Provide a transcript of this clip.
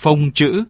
phông chữ.